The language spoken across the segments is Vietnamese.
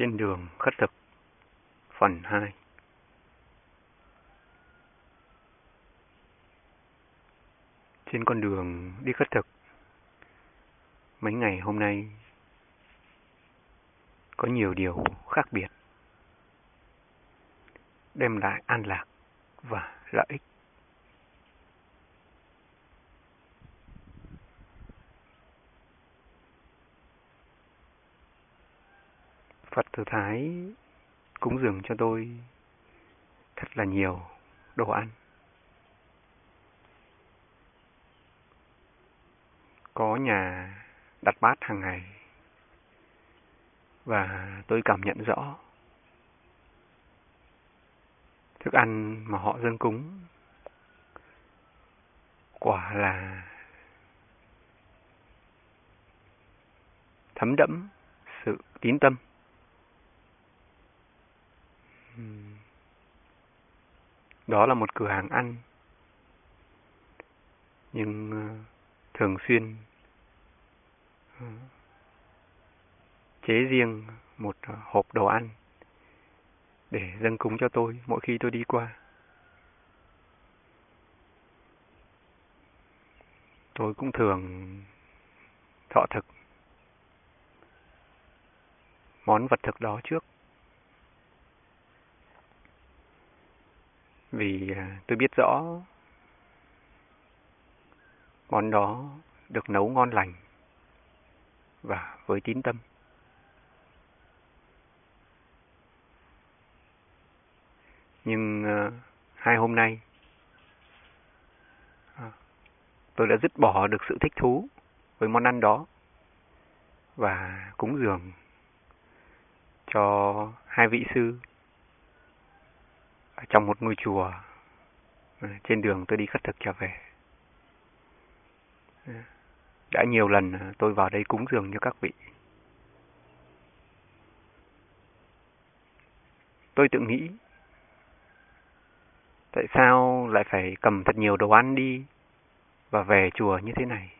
Trên đường khất thực. Phần 2 Trên con đường đi khất thực, Mấy ngày hôm nay Có nhiều điều khác biệt, Đem lại an lạc và lợi ích. Phật Tử Thái cúng dường cho tôi thật là nhiều đồ ăn. Có nhà đặt bát hàng ngày và tôi cảm nhận rõ thức ăn mà họ dâng cúng quả là thấm đẫm sự tín tâm đó là một cửa hàng ăn nhưng ờ, thường xuyên ờ, chế riêng một ờ, hộp đồ ăn để dâng cúng cho tôi mỗi khi tôi đi qua. Tôi cũng thường thọ thực món vật thực đó trước. Vì à, tôi biết rõ món đó được nấu ngon lành và với tín tâm. Nhưng uh, hai hôm nay uh, tôi đã dứt bỏ được sự thích thú với món ăn đó và cúng dường cho hai vị sư trong một ngôi chùa ừ, trên đường tôi đi khất thực trở về. Ừ, đã nhiều lần ừ, tôi vào đây cúng dường cho các vị. Tôi tự nghĩ, tại sao lại phải cầm thật nhiều đồ ăn đi và về chùa như thế này?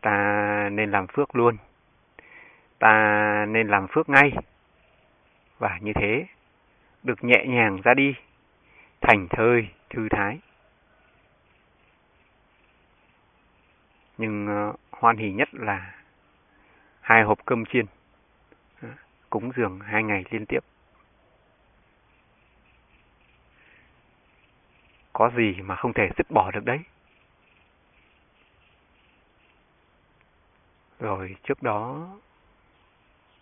Ta nên làm phước luôn. Ta nên làm phước ngay. Và như thế được nhẹ nhàng ra đi, thành thơi, thư thái. Nhưng ờ, hoan hỉ nhất là hai hộp cơm chiên, ờ, cúng dường hai ngày liên tiếp. Có gì mà không thể dứt bỏ được đấy. Rồi trước đó,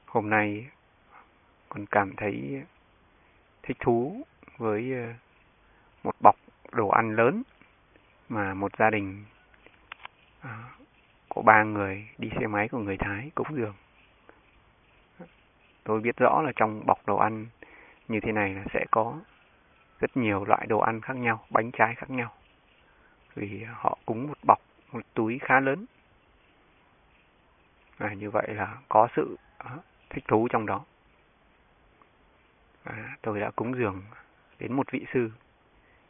hôm nay còn cảm thấy thích thú với ờ, một bọc đồ ăn lớn mà một gia đình ờ, có ba người đi xe máy của người Thái cúng dường. Tôi biết rõ là trong bọc đồ ăn như thế này là sẽ có rất nhiều loại đồ ăn khác nhau, bánh trái khác nhau. Vì họ cúng một bọc, một túi khá lớn. Và như vậy là có sự ờ, thích thú trong đó à, tôi đã cúng dường đến một vị sư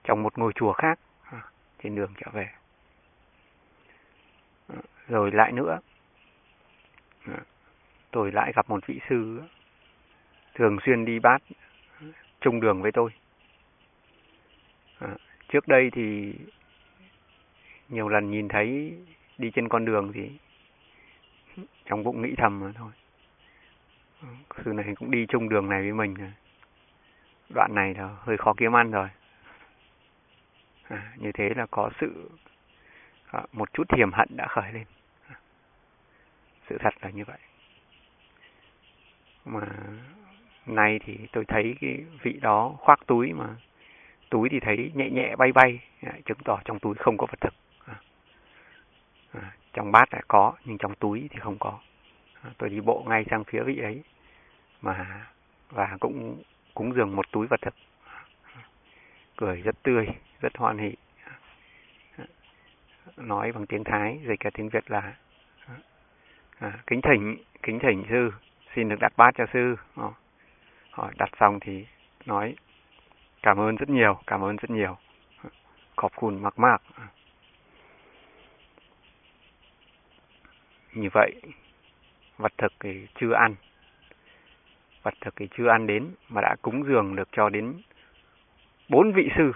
trong một ngôi chùa khác à, trên đường trở về. À, rồi lại nữa, à, tôi lại gặp một vị sư thường xuyên đi bát à, chung đường với tôi. À, trước đây thì nhiều lần nhìn thấy đi trên con đường thì trong bụng nghĩ thầm mà thôi. Sư này cũng đi chung đường này với mình rồi đoạn này là hơi khó kiếm ăn rồi. À, như thế là có sự à, một chút hiểm hận đã khởi lên. À, sự thật là như vậy. Mà nay thì tôi thấy cái vị đó khoác túi mà túi thì thấy nhẹ nhẹ bay bay, à, chứng tỏ trong túi không có vật thực. À, à, trong bát là có nhưng trong túi thì không có. À, tôi đi bộ ngay sang phía vị ấy mà và cũng cúng dường một túi vật thực cười rất tươi rất hoan hỷ. Nói bằng tiếng thái rồi cả tiếng việt là à, kính thỉnh kính thỉnh sư xin được đặt bát cho sư. Ờ. Họ đặt xong thì nói cảm ơn rất nhiều cảm ơn rất nhiều. Khọp khùn mạc mạc. Như vậy vật thực thì chưa ăn vật thực thì chưa ăn đến, mà đã cúng dường được cho đến bốn vị sư.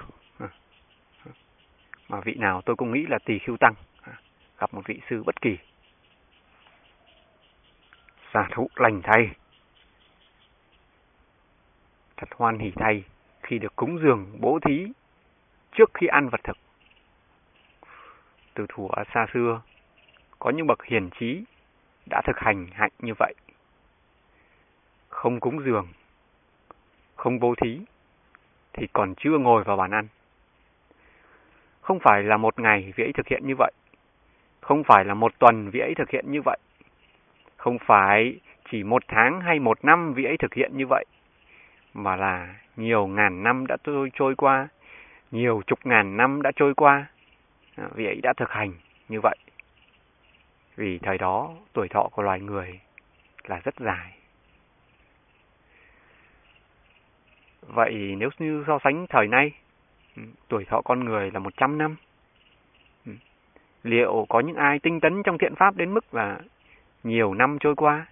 Mà vị nào tôi cũng nghĩ là tỳ khưu tăng, gặp một vị sư bất kỳ. Giả thụ lành thay. Thật hoan hỉ thay khi được cúng dường bố thí trước khi ăn vật thực. Từ thuở xa xưa, có những bậc hiền trí đã thực hành hạnh như vậy không cúng dường, không bố thí, thì còn chưa ngồi vào bàn ăn. Không phải là một ngày vị ấy thực hiện như vậy. Không phải là một tuần vị ấy thực hiện như vậy. Không phải chỉ một tháng hay một năm vị ấy thực hiện như vậy, mà là nhiều ngàn năm đã trôi trôi qua, nhiều chục ngàn năm đã trôi qua à, vị ấy đã thực hành như vậy. Vì thời đó tuổi thọ của loài người là rất dài. Vậy nếu như so sánh thời nay ừ, tuổi thọ con người là 100 năm ừ, liệu có những ai tinh tấn trong thiện pháp đến mức là nhiều năm trôi qua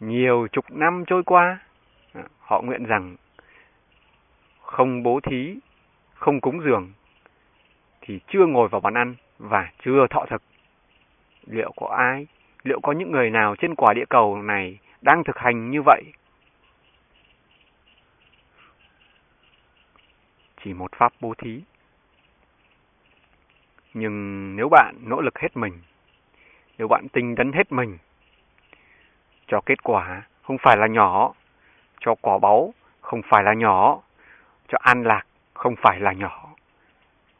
nhiều chục năm trôi qua à, họ nguyện rằng không bố thí không cúng dường thì chưa ngồi vào bàn ăn và chưa thọ thực. Liệu có ai, liệu có những người nào trên quả địa cầu này đang thực hành như vậy? Chỉ một pháp bố thí. Nhưng nếu bạn nỗ lực hết mình, nếu bạn tinh tấn hết mình, cho kết quả không phải là nhỏ, cho quả báu không phải là nhỏ, cho an lạc không phải là nhỏ.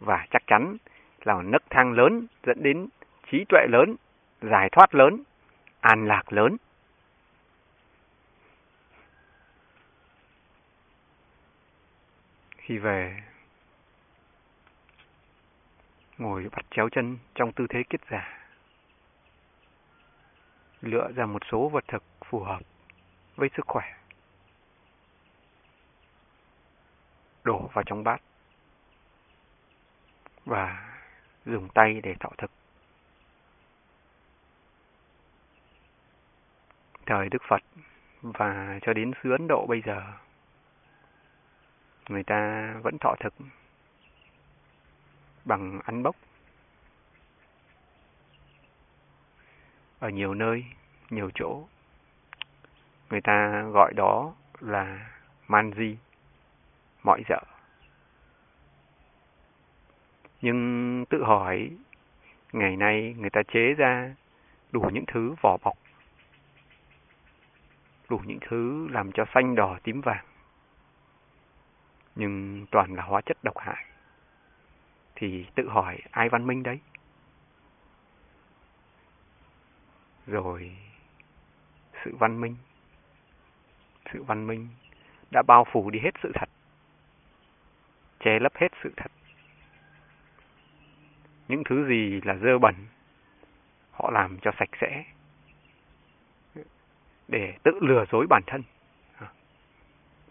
Và chắc chắn là nấc thang lớn dẫn đến trí tuệ lớn, giải thoát lớn, an lạc lớn. Khi về, ngồi bắt chéo chân trong tư thế kiết giả, lựa ra một số vật thực phù hợp với sức khỏe. đổ vào trong bát và dùng tay để thọ thực. Thời Đức Phật và cho đến xứ Ấn Độ bây giờ, người ta vẫn thọ thực bằng ăn bốc. Ở nhiều nơi, nhiều chỗ, người ta gọi đó là manji mọi dở Nhưng tự hỏi, ngày nay người ta chế ra đủ những thứ vỏ bọc, đủ những thứ làm cho xanh đỏ tím vàng. Nhưng toàn là hóa chất độc hại. Thì tự hỏi ai văn minh đấy? Rồi sự văn minh, sự văn minh đã bao phủ đi hết sự thật che lấp hết sự thật. Những thứ gì là dơ bẩn, họ làm cho sạch sẽ để tự lừa dối bản thân,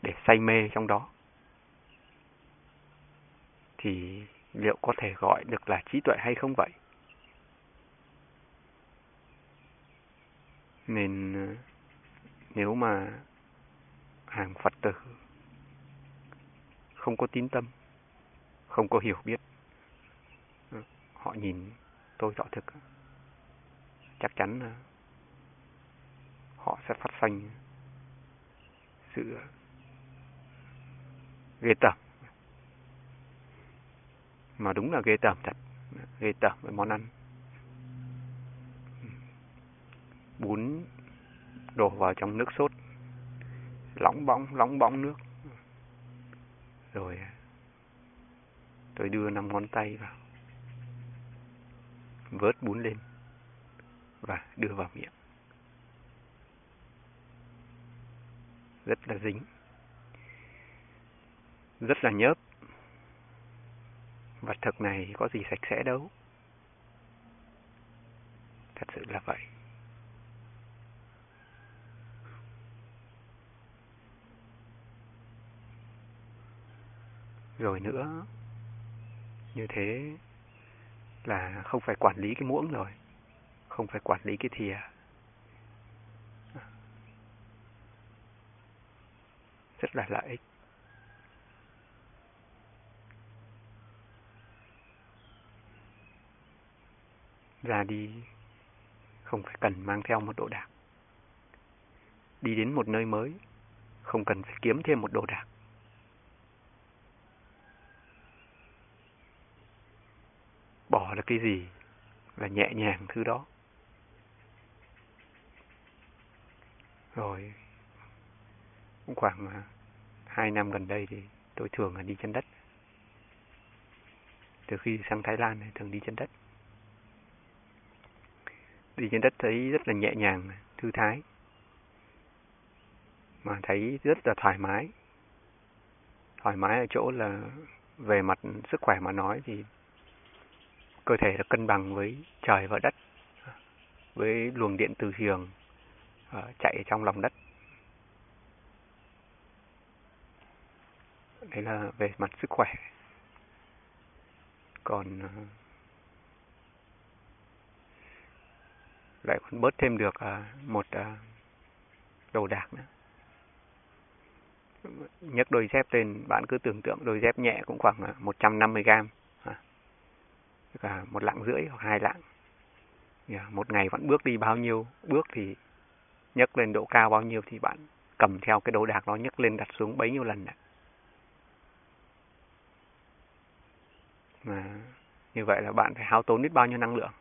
để say mê trong đó. Thì liệu có thể gọi được là trí tuệ hay không vậy? Nên, nếu mà hàng Phật tử không có tín tâm, không có hiểu biết, họ nhìn tôi rõ thực, chắc chắn là họ sẽ phát sanh sự ghê tởm mà đúng là ghê tởm thật ghê tởm với món ăn bún đổ vào trong nước sốt lóng bóng lóng bóng nước rồi à, Tôi đưa năm ngón tay vào. Vớt bún lên. Và đưa vào miệng. Rất là dính. Rất là nhớp. Vật thực này có gì sạch sẽ đâu. Thật sự là vậy. Rồi nữa, như thế là không phải quản lý cái muỗng rồi không phải quản lý cái thìa rất là lợi ích ra đi, không phải cần mang theo một đồ đạc. Đi đến một nơi mới, không cần phải kiếm thêm một đồ đạc. Bỏ là cái gì là nhẹ nhàng thứ đó. Rồi, cũng khoảng à, hai năm gần đây thì tôi thường là đi chân đất. Từ khi sang Thái Lan thì thường đi chân đất đi trên đất thấy rất là nhẹ nhàng, thư thái. Mà thấy rất là thoải mái. Thoải mái ở chỗ là về mặt sức khỏe mà nói thì cơ thể là cân bằng với trời và đất, với luồng điện từ trường ờ, chạy trong lòng đất. Đấy là về mặt sức khỏe. Còn ờ, lại còn bớt thêm được à, một à, đồ đạc nữa nhấc đôi dép lên, bạn cứ tưởng tượng đôi dép nhẹ cũng khoảng à, 150 gram cả một lạng rưỡi hoặc hai lạng một ngày vẫn bước đi bao nhiêu, bước thì nhấc lên độ cao bao nhiêu thì bạn cầm theo cái đồ đạc đó nhấc lên đặt xuống bấy nhiêu lần. Mà như vậy là bạn phải hao tốn biết bao nhiêu năng lượng.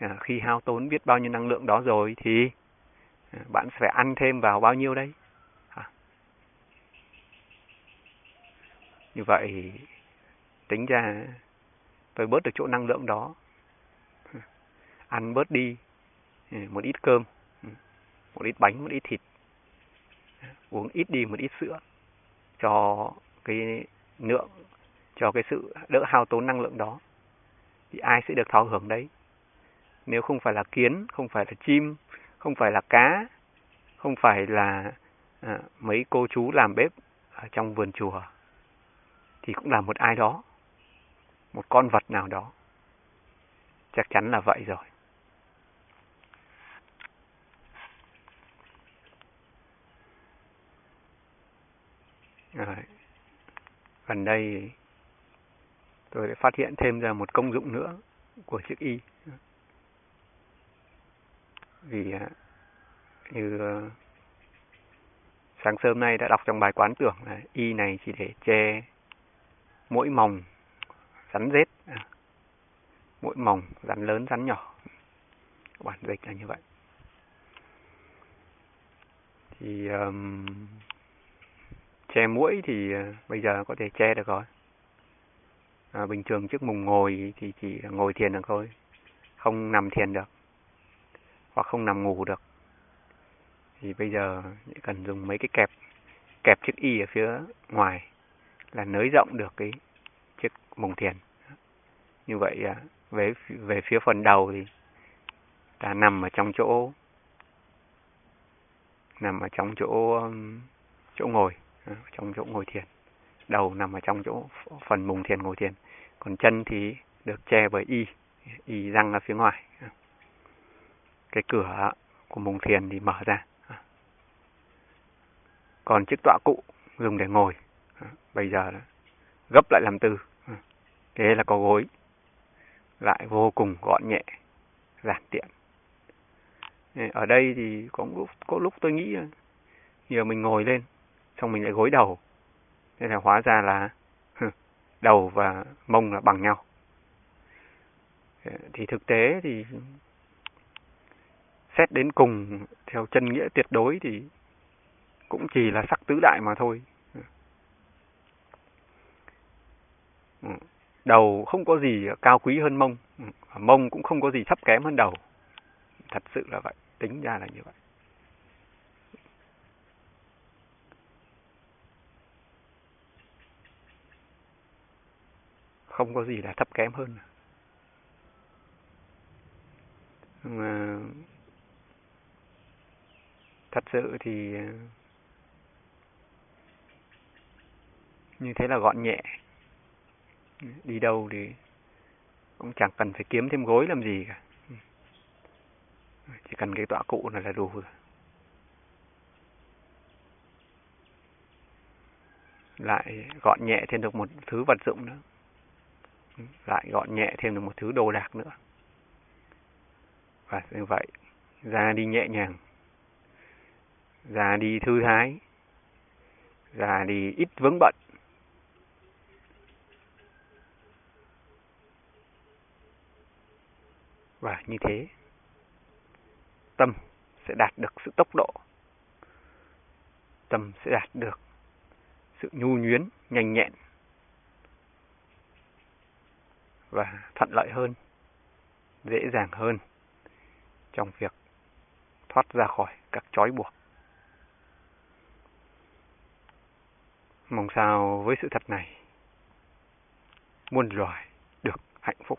À, khi hao tốn biết bao nhiêu năng lượng đó rồi thì à, bạn phải ăn thêm vào bao nhiêu đấy? À. Như vậy tính ra tôi bớt được chỗ năng lượng đó. Ừ. Ăn bớt đi à, một ít cơm ừ, một ít bánh một ít thịt à, uống ít đi một ít sữa cho cái lượng cho cái sự đỡ hao tốn năng lượng đó. Thì ai sẽ được tháo hưởng đấy? Nếu không phải là kiến không phải là chim không phải là cá không phải là à, mấy cô chú làm bếp ở trong vườn chùa thì cũng là một ai đó một con vật nào đó. Chắc chắn là vậy rồi. Rồi. Gần đây tôi đã phát hiện thêm ra một công dụng nữa của chiếc y. Vì à, như ờ, sáng sớm nay đã đọc trong bài quán tưởng là y này chỉ để che mỗi mồng rắn rết à, mũi mồng rắn lớn rắn nhỏ. Bản dịch là như vậy. Thì um, che mũi thì à, bây giờ có thể che được rồi. À, bình thường trước mùng ngồi thì chỉ ngồi thiền được thôi không nằm thiền được hoặc không nằm ngủ được. Thì bây giờ cần dùng mấy cái kẹp kẹp chiếc y ở phía ngoài là nới rộng được cái chiếc mùng thiền. Như vậy à, về về phía phần đầu thì ta nằm ở trong chỗ, nằm ở trong chỗ um, chỗ ngồi à, trong chỗ ngồi thiền. Đầu nằm ở trong chỗ phần mùng thiền ngồi thiền. Còn chân thì được che bởi y y răng ở phía ngoài. À cái cửa của mùng thiền thì mở ra. Còn chiếc tọa cụ dùng để ngồi. Bây giờ gấp lại làm từ. Thế là có gối lại vô cùng gọn nhẹ, giản tiện. Ở đây thì có lúc có lúc tôi nghĩ giờ mình ngồi lên, xong mình lại gối đầu. Thế là hóa ra là đầu và mông là bằng nhau. Thì thực tế thì xét đến cùng, theo chân nghĩa tuyệt đối thì cũng chỉ là sắc tứ đại mà thôi. Đầu không có gì cao quý hơn mông mông cũng không có gì thấp kém hơn đầu. Thật sự là vậy, tính ra là như vậy. Không có gì là thấp kém hơn. Mà thật sự thì ờ, như thế là gọn nhẹ. Đi đâu thì cũng chẳng cần phải kiếm thêm gối làm gì cả. Chỉ cần cái tọa cụ này là đủ rồi. Lại gọn nhẹ thêm được một thứ vật dụng nữa. Lại gọn nhẹ thêm được một thứ đồ đạc nữa. Và như vậy, ra đi nhẹ nhàng ra đi thư thái. Ra đi ít vướng bận. Và như thế, tâm sẽ đạt được sự tốc độ. Tâm sẽ đạt được sự nhu nhuyến nhanh nhẹn và thuận lợi hơn, dễ dàng hơn trong việc thoát ra khỏi các trói buộc. Mong sao với sự thật này muôn loài được hạnh phúc.